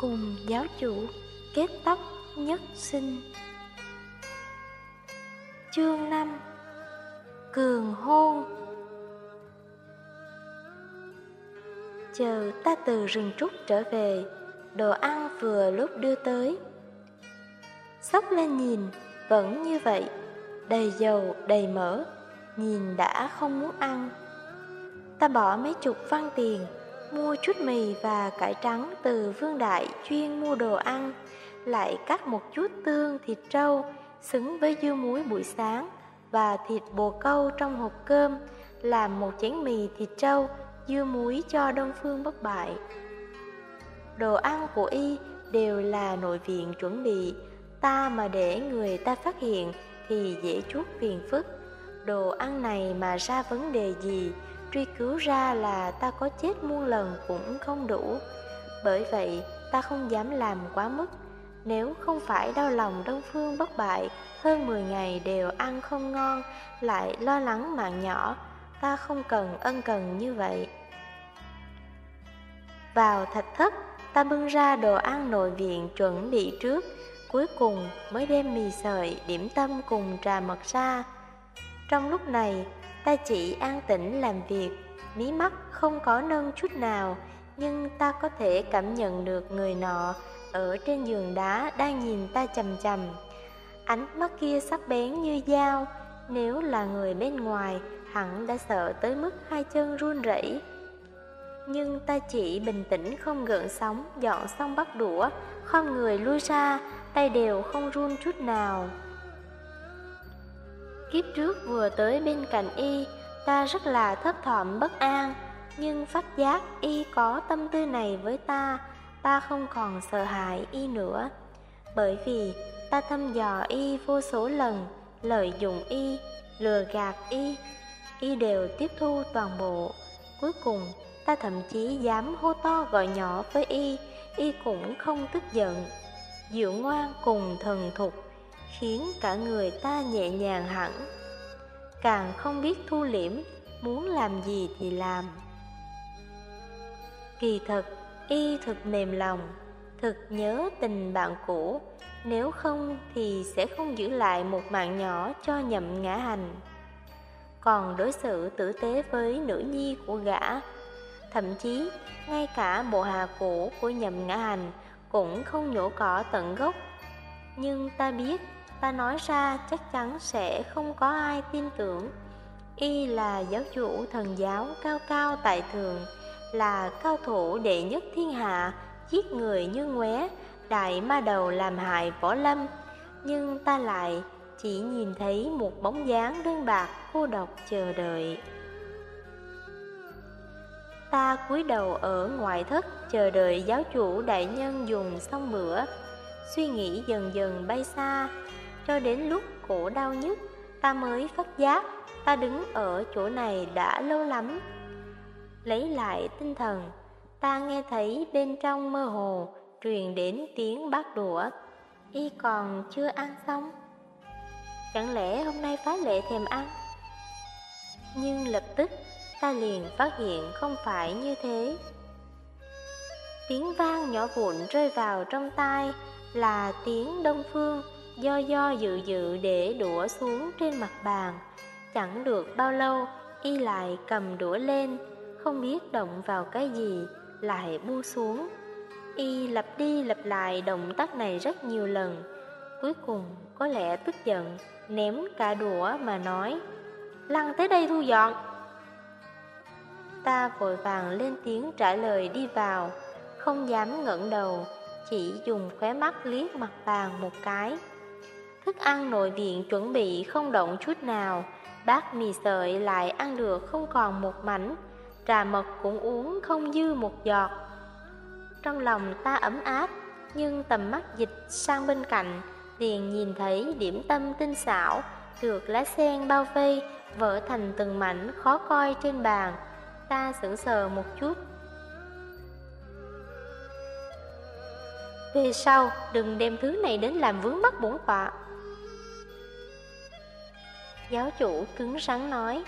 cùng giáo chủ kết tóc nhất sinh. Chương 5 Cường hôn. Chờ ta từ rừng trúc trở về Đồ ăn vừa lúc đưa tới. Sóc lên nhìn Vẫn như vậy Đầy dầu, đầy mỡ Nhìn đã không muốn ăn. Ta bỏ mấy chục văn tiền Mua chút mì và cải trắng từ Vương Đại chuyên mua đồ ăn. Lại cắt một chút tương thịt trâu Xứng với dưa muối buổi sáng Và thịt bồ câu trong hộp cơm. Làm một chén mì thịt trâu Dưa muối cho Đông Phương bất bại. Đồ ăn của y đều là nội viện chuẩn bị. Ta mà để người ta phát hiện Thì dễ chút phiền phức. Đồ ăn này mà ra vấn đề gì? Truy cứu ra là ta có chết muôn lần cũng không đủ. Bởi vậy, ta không dám làm quá mức. Nếu không phải đau lòng Đông Phương bất bại, hơn 10 ngày đều ăn không ngon, lại lo lắng mạng nhỏ, ta không cần ân cần như vậy. Vào thạch thất, ta bưng ra đồ ăn nội viện chuẩn bị trước, cuối cùng mới đem mì sợi, điểm tâm cùng trà mật ra. Trong lúc này, ta chỉ an tĩnh làm việc, mí mắt không có nâng chút nào, nhưng ta có thể cảm nhận được người nọ ở trên giường đá đang nhìn ta chầm chầm. Ánh mắt kia sắc bén như dao, nếu là người bên ngoài, hẳn đã sợ tới mức hai chân run rẩy. Nhưng ta chỉ bình tĩnh không gợn sóng, dọn xong bắt đũa, không người lui ra, tay đều không run chút nào. Kiếp trước vừa tới bên cạnh y, ta rất là thấp thỏm bất an, nhưng phát giác y có tâm tư này với ta, ta không còn sợ hãi y nữa. Bởi vì ta thăm dò y vô số lần, lợi dụng y, lừa gạt y, y đều tiếp thu toàn bộ. Cuối cùng, ta thậm chí dám hô to gọi nhỏ với y, y cũng không tức giận. Dịu ngoan cùng thần thục, khiến cả người ta nhẹ nhàng hẳn càng không biết thu liễm, muốn làm gì thì làm. Kỳ thật, y thực mềm lòng, thực nhớ tình bạn cũ, nếu không thì sẽ không giữ lại một mạng nhỏ cho nhậm ngã hành. Còn đối xử tử tế với nữ nhi của gã, thậm chí ngay cả bộ hà cũ của nhậm ngã hành cũng không nhổ cỏ tận gốc. Nhưng ta biết ta nói ra chắc chắn sẽ không có ai tin tưởng. Y là giáo chủ thần giáo cao cao tại thượng, là cao thủ đệ nhất thiên hạ, giết người như ngoé, đại ma đầu làm hại võ lâm. Nhưng ta lại chỉ nhìn thấy một bóng dáng đơn bạc cô độc chờ đợi. Ta cúi đầu ở ngoại thất chờ đợi giáo chủ đại nhân dùng xong bữa, suy nghĩ dần dần bay xa, cho đến lúc cổ đau nhất, ta mới phát giác ta đứng ở chỗ này đã lâu lắm. Lấy lại tinh thần, ta nghe thấy bên trong mơ hồ truyền đến tiếng bát đũa. Y còn chưa ăn xong. Chẳng lẽ hôm nay phá lệ thèm ăn? Nhưng lập tức ta liền phát hiện không phải như thế. Tiếng vang nhỏ vụn rơi vào trong tai là tiếng đông phương do do dự dự để đũa xuống trên mặt bàn. Chẳng được bao lâu, y lại cầm đũa lên, không biết động vào cái gì, lại buông xuống. Y lặp đi lặp lại động tác này rất nhiều lần, cuối cùng có lẽ tức giận, ném cả đũa mà nói, lăn tới đây thu dọn. Ta vội vàng lên tiếng trả lời đi vào, không dám ngẩng đầu, chỉ dùng khóe mắt liếc mặt bàn một cái. Thức ăn nội viện chuẩn bị không động chút nào, bát mì sợi lại ăn được không còn một mảnh, trà mật cũng uống không dư một giọt. Trong lòng ta ấm áp, nhưng tầm mắt dịch sang bên cạnh, liền nhìn thấy điểm tâm tinh xảo, được lá sen bao vây, vỡ thành từng mảnh khó coi trên bàn. Ta sững sờ một chút. Về sau, đừng đem thứ này đến làm vướng mắt bổn tọa. Giáo chủ cứng rắn nói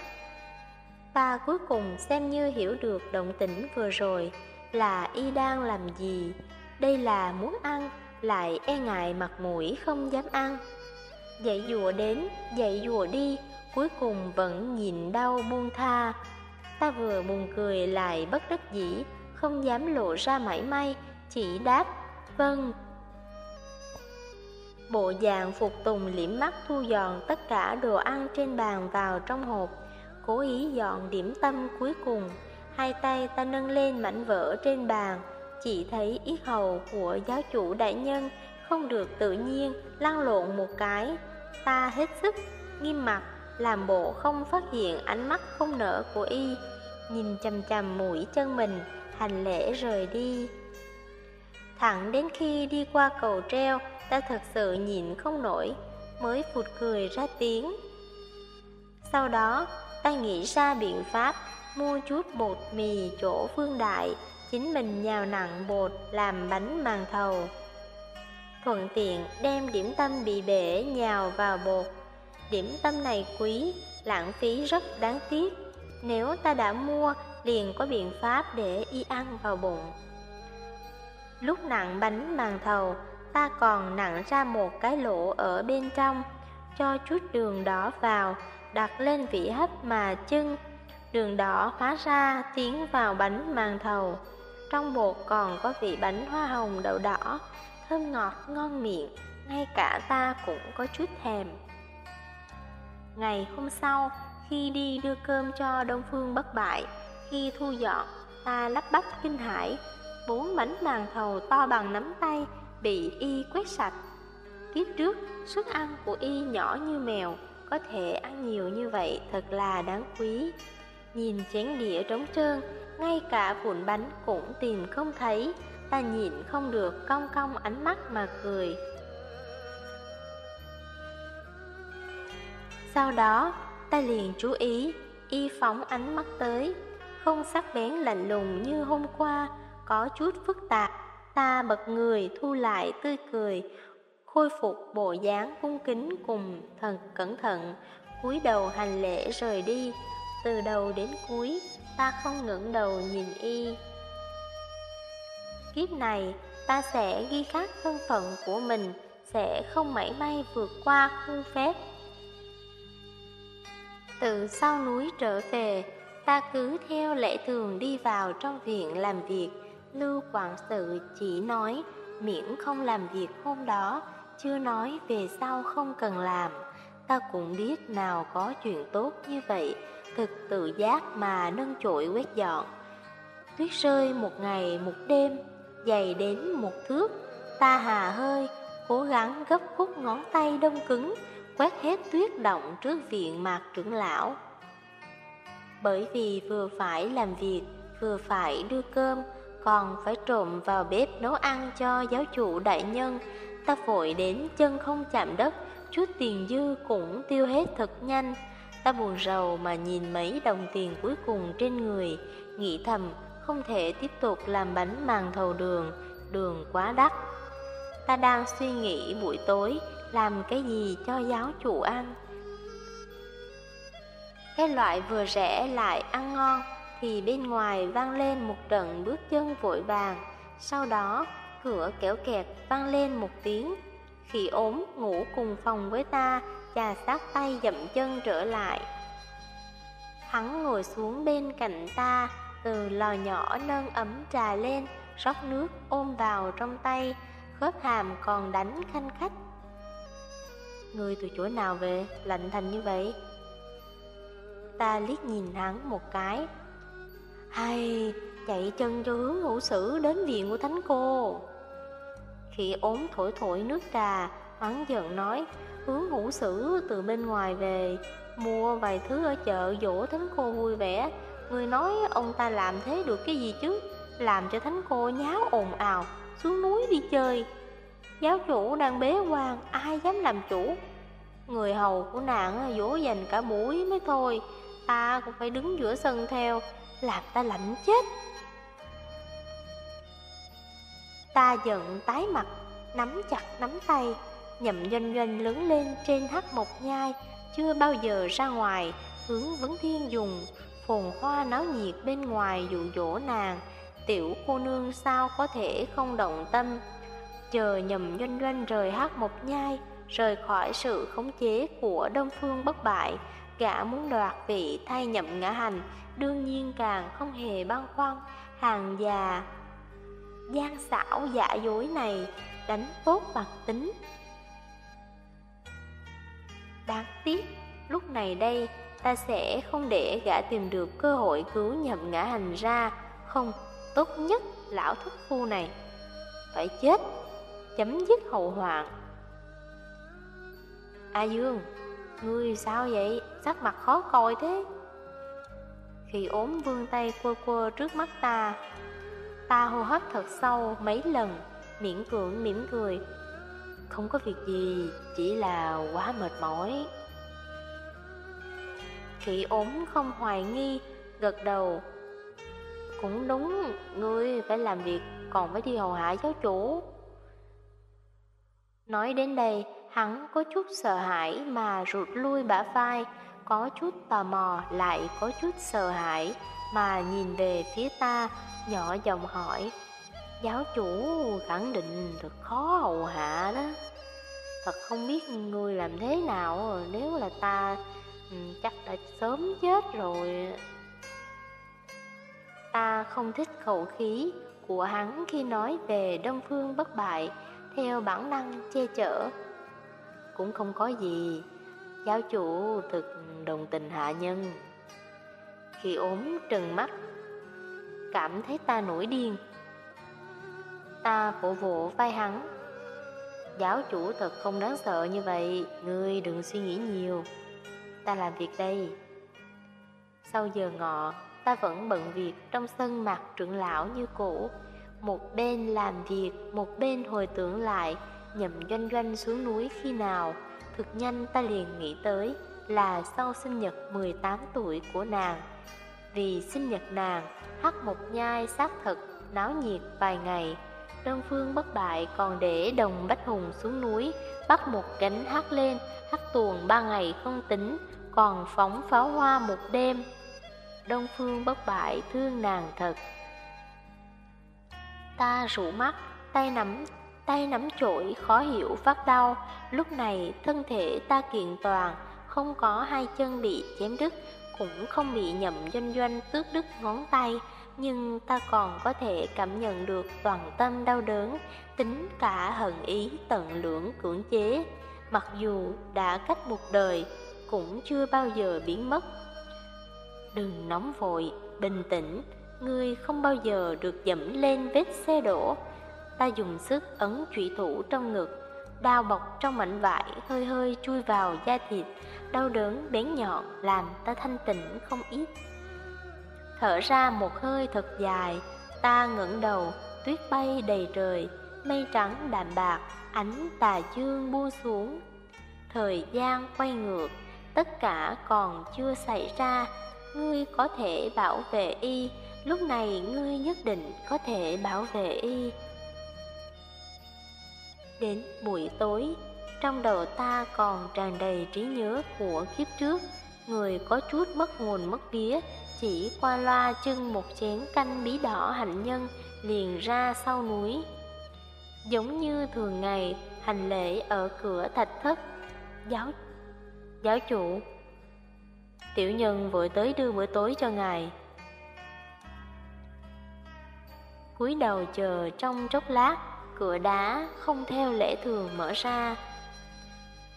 Ta cuối cùng xem như hiểu được động tĩnh vừa rồi là y đang làm gì đây là muốn ăn, lại e ngại mặt mũi không dám ăn. Dạy dùa đến, dạy dùa đi, cuối cùng vẫn nhìn đau buông tha. Ta vừa buồn cười lại bất đắc dĩ, không dám lộ ra mảy may, chỉ đáp, vâng. Bộ dạng phục tùng liễm mắt thu dọn tất cả đồ ăn trên bàn vào trong hộp, cố ý dọn điểm tâm cuối cùng. Hai tay ta nâng lên mảnh vỡ trên bàn, chỉ thấy yết hầu của giáo chủ đại nhân không được tự nhiên lăn lộn một cái. Ta hết sức, nghiêm mặt, làm bộ không phát hiện ánh mắt không nở của y, nhìn chầm chầm mũi chân mình, hành lễ rời đi. Thẳng đến khi đi qua cầu treo, ta thật sự nhìn không nổi, mới phụt cười ra tiếng. Sau đó, ta nghĩ ra biện pháp mua chút bột mì chỗ phương đại, chính mình nhào nặng bột làm bánh màn thầu. Thuận tiện đem điểm tâm bị bể nhào vào bột. Điểm tâm này quý, lãng phí rất đáng tiếc. Nếu ta đã mua, liền có biện pháp để y ăn vào bụng. Lúc nặng bánh màn thầu, ta còn nặng ra một cái lỗ ở bên trong, cho chút đường đỏ vào, đặt lên vị hấp mà chưng. Đường đỏ hóa ra tiến vào bánh màn thầu. Trong bột còn có vị bánh hoa hồng đậu đỏ, thơm ngọt ngon miệng, ngay cả ta cũng có chút thèm. Ngày hôm sau, khi đi đưa cơm cho Đông Phương bất bại, khi thu dọn, ta lắp bắp kinh hãi, bốn bánh màn thầu to bằng nắm tay bị y quét sạch. Kiếp trước, sức ăn của y nhỏ như mèo, có thể ăn nhiều như vậy thật là đáng quý. Nhìn chén đĩa trống trơn, ngay cả vụn bánh cũng tìm không thấy, ta nhịn không được cong cong ánh mắt mà cười. Sau đó, ta liền chú ý, y phóng ánh mắt tới, không sắc bén lạnh lùng như hôm qua, có chút phức tạp. Ta bật người thu lại tươi cười, khôi phục bộ dáng cung kính cùng thần cẩn thận, cúi đầu hành lễ rời đi. Từ đầu đến cuối, ta không ngẩng đầu nhìn y. Kiếp này, ta sẽ ghi khắc thân phận của mình, sẽ không mảy may vượt qua khuôn phép. Từ sau núi trở về, ta cứ theo lệ thường đi vào trong viện làm việc. Lưu quản sự chỉ nói miễn không làm việc hôm đó, chưa nói về sau không cần làm. Ta cũng biết nào có chuyện tốt như vậy, thực tự giác mà nâng chổi quét dọn. Tuyết rơi một ngày một đêm, dày đến một thước, ta hà hơi, cố gắng gấp khúc ngón tay đông cứng, quét hết tuyết động trước viện mạc trưởng lão. Bởi vì vừa phải làm việc, vừa phải đưa cơm, còn phải trộm vào bếp nấu ăn cho giáo chủ đại nhân, ta vội đến chân không chạm đất, chút tiền dư cũng tiêu hết thật nhanh. Ta buồn rầu mà nhìn mấy đồng tiền cuối cùng trên người, nghĩ thầm không thể tiếp tục làm bánh màng thầu đường, đường quá đắt. Ta đang suy nghĩ buổi tối làm cái gì cho giáo chủ ăn. Cái loại vừa rẻ lại ăn ngon thì bên ngoài vang lên một trận bước chân vội vàng, sau đó cửa kéo kẹt vang lên một tiếng. Khi ốm ngủ cùng phòng với ta, chà sát tay dậm chân trở lại. Hắn ngồi xuống bên cạnh ta, từ lò nhỏ nâng ấm trà lên, rót nước ôm vào trong tay, khớp hàm còn đánh khanh khách. Người từ chỗ nào về, lạnh thành như vậy? Ta liếc nhìn hắn một cái. Hay, chạy chân cho hướng ngũ sử đến viện của thánh cô. Khi ốm thổi thổi nước trà, hắn giận nói, hướng ngũ sử từ bên ngoài về, mua vài thứ ở chợ dỗ thánh cô vui vẻ. Người nói ông ta làm thế được cái gì chứ, làm cho thánh cô nháo ồn ào, xuống núi đi chơi. Giáo chủ đang bế quan, ai dám làm chủ? Người hầu của nàng dỗ dành cả buổi mới thôi, ta cũng phải đứng giữa sân theo, làm ta lạnh chết. Ta giận tái mặt, nắm chặt nắm tay, nhậm doanh doanh lớn lên trên hắc một nhai, chưa bao giờ ra ngoài, hướng vấn thiên dùng, phồn hoa náo nhiệt bên ngoài dụ dỗ nàng, Tiểu cô nương sao có thể không động tâm Chờ nhầm doanh doanh rời hát một nhai Rời khỏi sự khống chế của Đông Phương bất bại Gã muốn đoạt vị thay nhậm ngã hành Đương nhiên càng không hề băn khoăn. Hàng già gian xảo giả dối này Đánh phốt mặt tính. Đáng tiếc Lúc này đây ta sẽ không để gã tìm được cơ hội cứu nhậm ngã hành ra Không, tốt nhất lão thất phu này. Phải chết Chấm dứt hậu hoạn. A Dương Ngươi sao vậy? Sắc mặt khó coi thế. Khi ốm vương tay quơ quơ trước mắt ta Ta hô hấp thật sâu mấy lần, Miễn cưỡng mỉm cười. Không có việc gì, Chỉ là quá mệt mỏi. Khi ốm không hoài nghi, Gật đầu. Cũng đúng, Ngươi phải làm việc, Còn phải đi hầu hạ giáo chủ. Nói đến đây Hắn có chút sợ hãi mà rụt lui bả vai, có chút tò mò lại có chút sợ hãi mà nhìn về phía ta, nhỏ giọng hỏi. Giáo chủ khẳng định thật khó hầu hạ đó. Thật không biết người làm thế nào nếu là ta ừ, chắc đã sớm chết rồi. Ta không thích khẩu khí của hắn khi nói về Đông Phương bất bại, theo bản năng che chở cũng không có gì. Giáo chủ thực đồng tình hạ nhân. Khi ốm trừng mắt, Cảm thấy ta nổi điên. Ta vỗ vỗ vai hắn. Giáo chủ thật không đáng sợ như vậy. Ngươi đừng suy nghĩ nhiều. Ta làm việc đây. Sau giờ ngọ, Ta vẫn bận việc trong sân mặt trưởng lão như cũ. Một bên làm việc, Một bên hồi tưởng lại nhậm doanh doanh xuống núi khi nào? Thực nhanh ta liền nghĩ tới là sau sinh nhật 18 tuổi của nàng. Vì sinh nhật nàng, hát một nhai xác thật náo nhiệt vài ngày. Đơn phương bất bại còn để đồng Bách Hùng xuống núi Bắt một cánh hát lên, hát tuồng ba ngày không tính Còn phóng pháo hoa một đêm. Đông phương bất bại thương nàng thật. Ta rủ mắt, tay nắm tay nắm chổi khó hiểu phát đau. Lúc này thân thể ta kiện toàn, không có hai chân bị chém đứt, cũng không bị nhậm doanh doanh tước đứt ngón tay, nhưng ta còn có thể cảm nhận được toàn tâm đau đớn, tính cả hận ý tận lưỡng cưỡng chế. Mặc dù đã cách một đời, cũng chưa bao giờ biến mất. Đừng nóng vội, bình tĩnh, ngươi không bao giờ được dẫm lên vết xe đổ, Ta dùng sức ấn trụy thủ trong ngực, Đao bọc trong mảnh vải hơi hơi chui vào da thịt, Đau đớn bén nhọn làm ta thanh tịnh không ít. Thở ra một hơi thật dài, Ta ngẩng đầu, Tuyết bay đầy trời, Mây trắng đạm bạc, Ánh tà dương buông xuống. Thời gian quay ngược, Tất cả còn chưa xảy ra. Ngươi có thể bảo vệ y, Lúc này ngươi nhất định có thể bảo vệ y. Đến buổi tối, trong đầu ta còn tràn đầy trí nhớ của kiếp trước, người có chút mất nguồn mất vía, chỉ qua loa chưng một chén canh bí đỏ hạnh nhân liền ra sau núi. Giống như thường ngày, hành lễ ở cửa thạch thất, giáo giáo chủ. Tiểu nhân vội tới đưa bữa tối cho ngài. cúi đầu chờ trong chốc lát, cửa đá không theo lễ thường mở ra.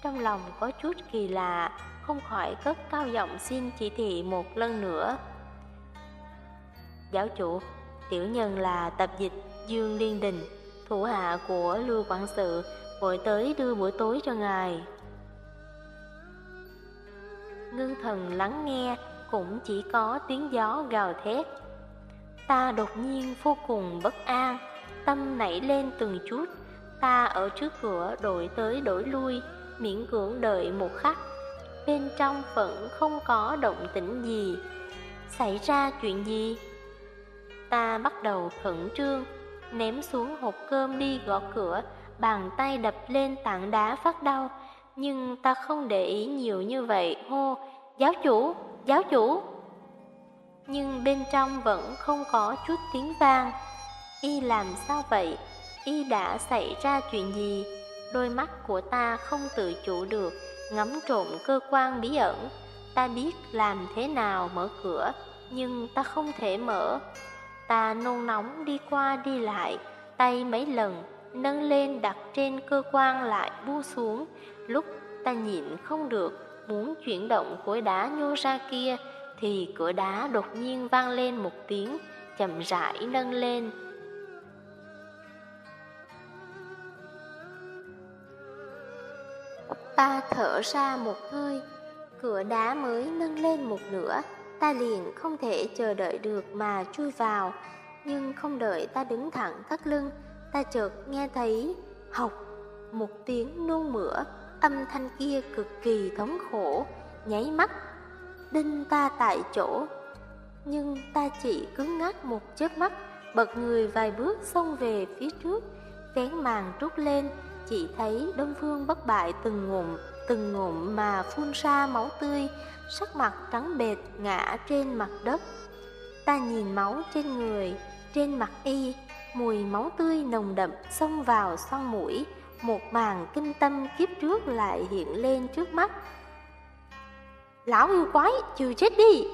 Trong lòng có chút kỳ lạ, không khỏi cất cao giọng xin chỉ thị một lần nữa. Giáo chủ, tiểu nhân là tập dịch Dương Liên Đình, thủ hạ của Lưu Quản sự, vội tới đưa bữa tối cho ngài. Ngưng thần lắng nghe, cũng chỉ có tiếng gió gào thét. Ta đột nhiên vô cùng bất an, Tâm nảy lên từng chút. Ta ở trước cửa đổi tới đổi lui Miễn cưỡng đợi một khắc. Bên trong vẫn không có động tĩnh gì. Xảy ra chuyện gì? Ta bắt đầu khẩn trương Ném xuống hộp cơm đi gõ cửa Bàn tay đập lên tảng đá phát đau. Nhưng ta không để ý nhiều như vậy Hô, giáo chủ, giáo chủ! Nhưng bên trong vẫn không có chút tiếng vang. Y làm sao vậy? Y đã xảy ra chuyện gì? Đôi mắt của ta không tự chủ được, ngắm trộm cơ quan bí ẩn. Ta biết làm thế nào mở cửa, nhưng ta không thể mở. Ta nôn nóng đi qua đi lại, tay mấy lần nâng lên đặt trên cơ quan lại bu xuống. Lúc ta nhịn không được, muốn chuyển động khối đá nhô ra kia, thì cửa đá đột nhiên vang lên một tiếng, chậm rãi nâng lên. Ta thở ra một hơi, cửa đá mới nâng lên một nửa, ta liền không thể chờ đợi được mà chui vào, nhưng không đợi ta đứng thẳng thắt lưng, ta chợt nghe thấy học một tiếng nôn mửa, âm thanh kia cực kỳ thống khổ, nháy mắt đinh ta tại chỗ. Nhưng ta chỉ cứng ngắc một chớp mắt, bật người vài bước xông về phía trước, vén màn trút lên, chỉ thấy Đông Phương bất bại từng ngụm, từng ngụm mà phun ra máu tươi, sắc mặt trắng bệt ngã trên mặt đất. Ta nhìn máu trên người, trên mặt y, mùi máu tươi nồng đậm xông vào xoang mũi, một màn kinh tâm kiếp trước lại hiện lên trước mắt. Lão yêu quái, chịu chết đi!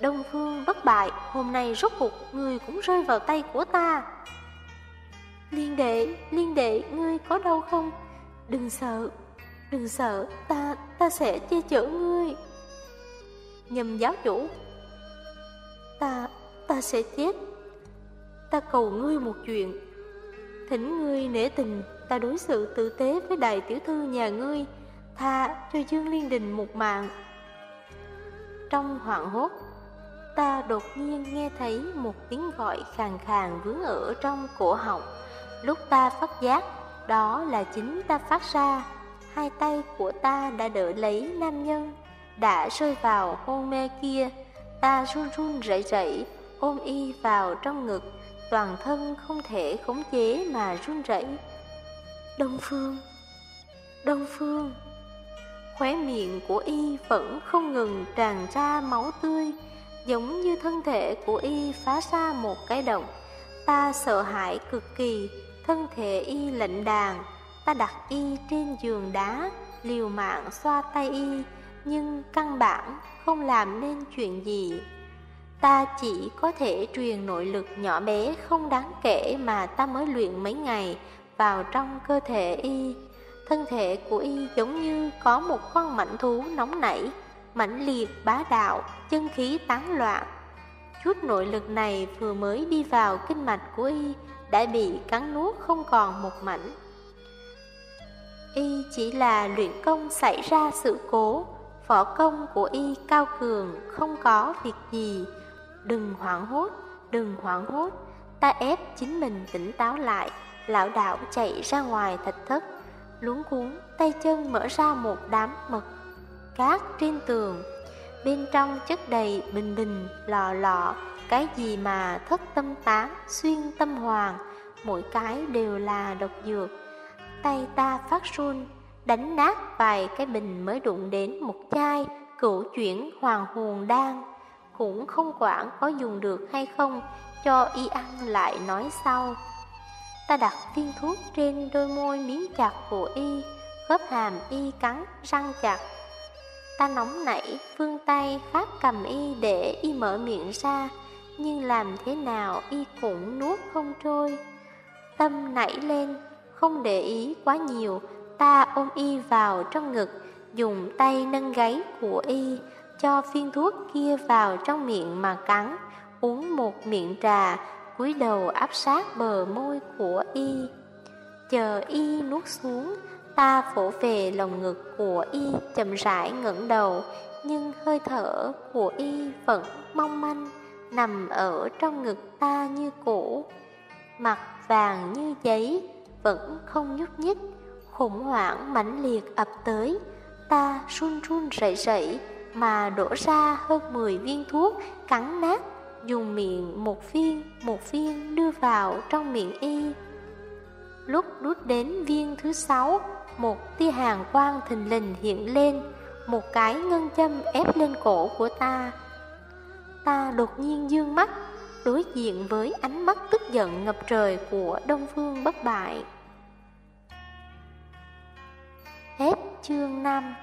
Đông Phương bất bại, hôm nay rốt cuộc người cũng rơi vào tay của ta. Liên đệ, liên đệ, ngươi có đau không? Đừng sợ, đừng sợ, ta, ta sẽ che chở ngươi. Nhầm giáo chủ, ta, ta sẽ chết. Ta cầu ngươi một chuyện, thỉnh ngươi nể tình, ta đối xử tử tế với đại tiểu thư nhà ngươi, tha cho Dương Liên Đình một mạng. Trong hoảng hốt, ta đột nhiên nghe thấy một tiếng gọi khàn khàn vướng ở trong cổ họng. Lúc ta phát giác, đó là chính ta phát ra. Hai tay của ta đã đỡ lấy nam nhân, đã rơi vào hôn mê kia. Ta run run rẩy rẩy, ôm y vào trong ngực, toàn thân không thể khống chế mà run rẩy. Đông Phương, Đông Phương. Khóe miệng của y vẫn không ngừng tràn ra máu tươi, giống như thân thể của y phá ra một cái động. Ta sợ hãi cực kỳ, thân thể y lạnh đàn, ta đặt y trên giường đá, liều mạng xoa tay y, nhưng căn bản không làm nên chuyện gì. Ta chỉ có thể truyền nội lực nhỏ bé không đáng kể mà ta mới luyện mấy ngày vào trong cơ thể y. Thân thể của y giống như có một con mảnh thú nóng nảy, mãnh liệt bá đạo, chân khí tán loạn. Chút nội lực này vừa mới đi vào kinh mạch của y đã bị cắn nuốt không còn một mảnh. Y chỉ là luyện công xảy ra sự cố, võ công của y cao cường, không có việc gì. Đừng hoảng hốt, đừng hoảng hốt, ta ép chính mình tỉnh táo lại, lão đạo chạy ra ngoài thạch thất, luống cuốn, tay chân mở ra một đám mực cát trên tường. Bên trong chất đầy bình bình, lọ lọ, cái gì mà thất tâm tán, xuyên tâm hoàng, mỗi cái đều là độc dược. Tay ta phát run, đánh nát vài cái bình mới đụng đến một chai, cửu chuyển hoàng hồn đan. Cũng không quản có dùng được hay không, cho y ăn lại nói sau. Ta đặt viên thuốc trên đôi môi miếng chặt của y, khớp hàm y cắn, răng chặt. Ta nóng nảy, phương tay khát cầm y để y mở miệng ra, nhưng làm thế nào y cũng nuốt không trôi. Tâm nảy lên, không để ý quá nhiều, ta ôm y vào trong ngực, dùng tay nâng gáy của y, cho viên thuốc kia vào trong miệng mà cắn, uống một miệng trà, cúi đầu áp sát bờ môi của y. Chờ y nuốt xuống, ta phổ về lồng ngực của y chậm rãi ngẩng đầu, nhưng hơi thở của y vẫn mong manh, nằm ở trong ngực ta như cũ. Mặt vàng như giấy, vẫn không nhúc nhích, khủng hoảng mãnh liệt ập tới. Ta run run rẩy rẩy mà đổ ra hơn 10 viên thuốc cắn nát dùng miệng một viên một viên đưa vào trong miệng y. Lúc đút đến viên thứ sáu, một tia hàng quang thình lình hiện lên, một cái ngân châm ép lên cổ của ta. Ta đột nhiên dương mắt, đối diện với ánh mắt tức giận ngập trời của Đông Phương bất bại. Hết chương 5